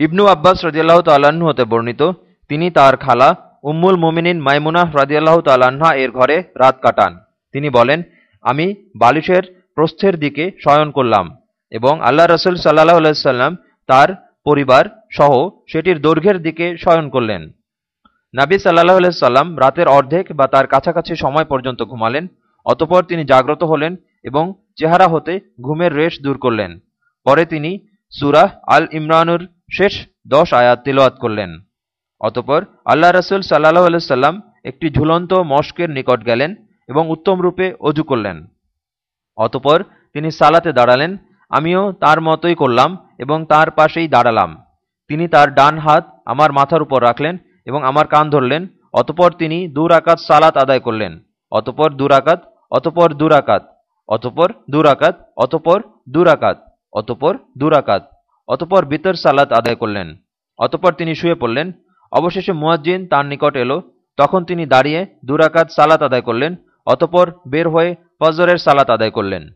ইবনু আব্বাস রদিয়াল্লাহ তাল্লাহ্ন হতে বর্ণিত, তিনি তার খালা উম্মুল মুমিনিন মাইমুনাহ রাজিয়াল্লাহ তাল্লাহা এর ঘরে রাত কাটান। তিনি বলেন, আমি বালিশের প্রস্থের দিকে শয়ন করলাম এবং আল্লাহ রসুল সাল্লাহ আলাইসাল্লাম তার পরিবার সহ সেটির দৈর্ঘ্যের দিকে শয়ন করলেন। নাবী সাল্লাহ সাল্লাম রাতের অর্ধেক বা তার কাছাকাছি সময় পর্যন্ত ঘুমালেন, অতপর তিনি জাগ্রত হলেন এবং চেহারা হতে ঘুমের রেশ দূর করলেন। পরে তিনি সুরাহ আল ইমরানুর শেষ দশ আয়াত তিলওয়াত করলেন। অতপর আল্লাহ রসুল সাল্লাহ সাল্লাম একটি ঝুলন্ত মস্কের নিকট গেলেন এবং উত্তম রূপে অজু করলেন। অতপর তিনি সালাতে দাঁড়ালেন, আমিও তার মতোই করলাম এবং তার পাশেই দাঁড়ালাম। তিনি তার ডান হাত আমার মাথার উপর রাখলেন এবং আমার কান ধরলেন, অতপর তিনি দূর আকাত সালাত আদায় করলেন। অতপর দুরাকাত অতপর দুরাকাত অতপর দুরাকাত অতপর দুরাকাত অতপর দুরাকাত অতপর বিতর সালাত আদায় করলেন। অতপর তিনি শুয়ে পড়লেন। অবশেষে মুয়াজ্জিন তার নিকট এলো। তখন তিনি দাঁড়িয়ে দুরাকাত সালাত আদায় করলেন। অতপর বের হয়ে ফজরের সালাত আদায় করলেন।